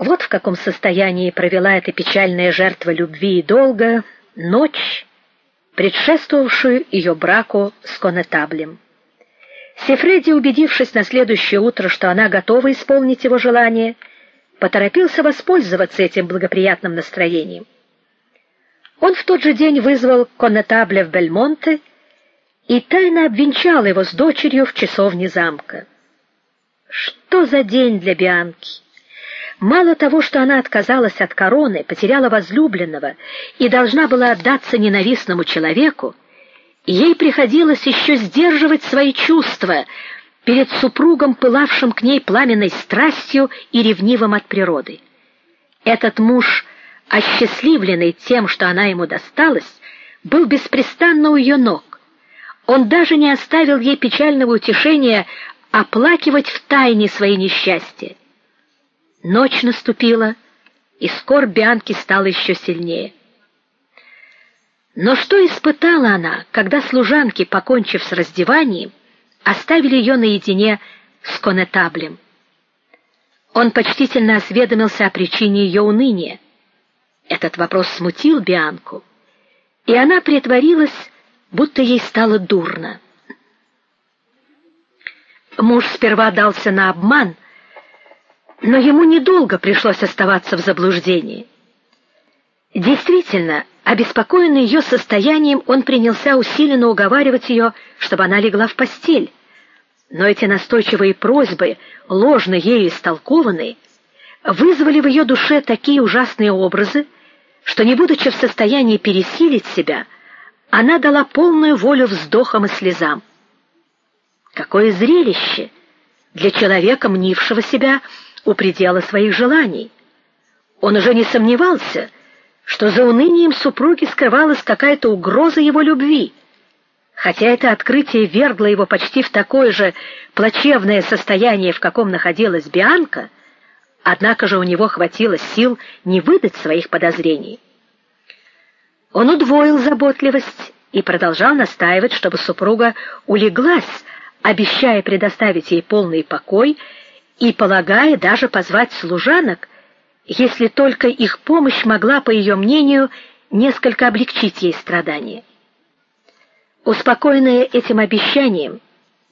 Вот в каком состоянии провела эта печальная жертва любви и долга ночь, предшествовавшую ее браку с конетаблем. Сефреди, убедившись на следующее утро, что она готова исполнить его желание, поторопился воспользоваться этим благоприятным настроением. Он в тот же день вызвал конетабля в Бельмонте и тайно обвенчал его с дочерью в часовне замка. Что за день для Бианки! Мало того, что она отказалась от короны, потеряла возлюбленного и должна была отдаться ненавистному человеку, ей приходилось еще сдерживать свои чувства перед супругом, пылавшим к ней пламенной страстью и ревнивым от природы. Этот муж, осчастливленный тем, что она ему досталась, был беспрестанно у ее ног. Он даже не оставил ей печального утешения оплакивать в тайне свои несчастья. Ночь наступила, и скорбь Бианки стала еще сильнее. Но что испытала она, когда служанки, покончив с раздеванием, оставили ее наедине с конетаблем? Он почтительно осведомился о причине ее уныния. Этот вопрос смутил Бианку, и она притворилась, будто ей стало дурно. Муж сперва дался на обман, но ему недолго пришлось оставаться в заблуждении. Действительно, обеспокоенный ее состоянием, он принялся усиленно уговаривать ее, чтобы она легла в постель. Но эти настойчивые просьбы, ложно ею истолкованные, вызвали в ее душе такие ужасные образы, что не будучи в состоянии пересилить себя, она дала полную волю вздохам и слезам. Какое зрелище для человека, мнившего себя у предела своих желаний. Он уже не сомневался, что за унынием супруги скрывалась какая-то угроза его любви. Хотя это открытие вергло его почти в такое же плачевное состояние, в каком находилась Бианка, однако же у него хватило сил не выдать своих подозрений. Он удвоил заботливость и продолжал настаивать, чтобы супруга улеглась, обещая предоставить ей полный покой и полагая даже позвать служанок, если только их помощь могла, по ее мнению, несколько облегчить ей страдания. Успокоенная этим обещанием,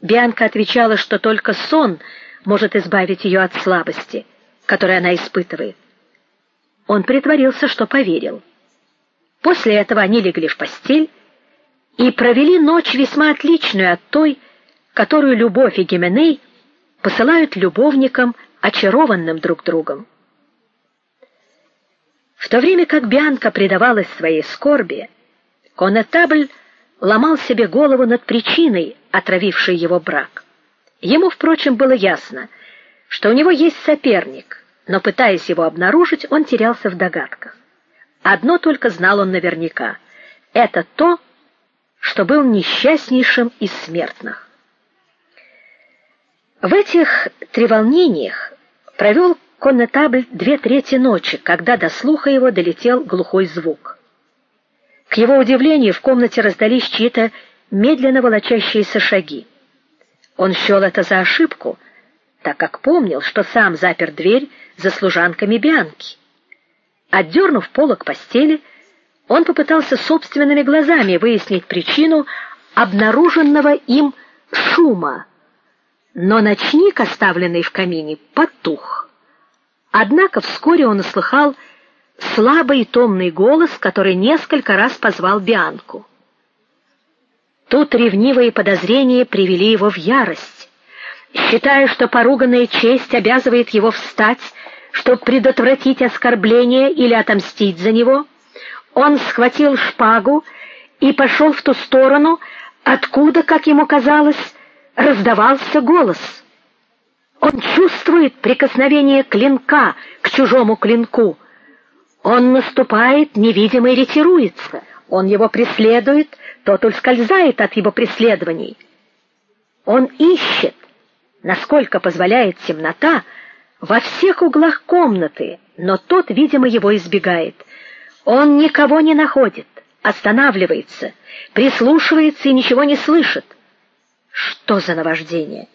Бианка отвечала, что только сон может избавить ее от слабости, которую она испытывает. Он притворился, что поверил. После этого они легли в постель и провели ночь весьма отличную от той, которую любовь и Гименей посылают любовникам, очарованным друг другом. В то время как Бианка предавалась своей скорби, Конетабль ломал себе голову над причиной, отравившей его брак. Ему, впрочем, было ясно, что у него есть соперник, но пытаясь его обнаружить, он терялся в догадках. Одно только знал он наверняка это то, что был несчастнейшим из смертных. В этих треволнениях провел коннетабль две трети ночи, когда до слуха его долетел глухой звук. К его удивлению, в комнате раздались чьи-то медленно волочащиеся шаги. Он счел это за ошибку, так как помнил, что сам запер дверь за служанками Бианки. Отдернув полог постели, он попытался собственными глазами выяснить причину обнаруженного им шума но ночник, оставленный в камине, потух. Однако вскоре он услыхал слабый и томный голос, который несколько раз позвал Бианку. Тут ревнивые подозрения привели его в ярость. Считая, что поруганная честь обязывает его встать, чтобы предотвратить оскорбление или отомстить за него, он схватил шпагу и пошел в ту сторону, откуда, как ему казалось, раздавался голос. Он чувствует прикосновение клинка к чужому клинку. Он наступает, невидимый ретируется. Он его преследует, тот ускользает от его преследований. Он ищет, насколько позволяет темнота, во всех углах комнаты, но тот, видимо, его избегает. Он никого не находит, останавливается, прислушивается и ничего не слышит. Что за наваждение?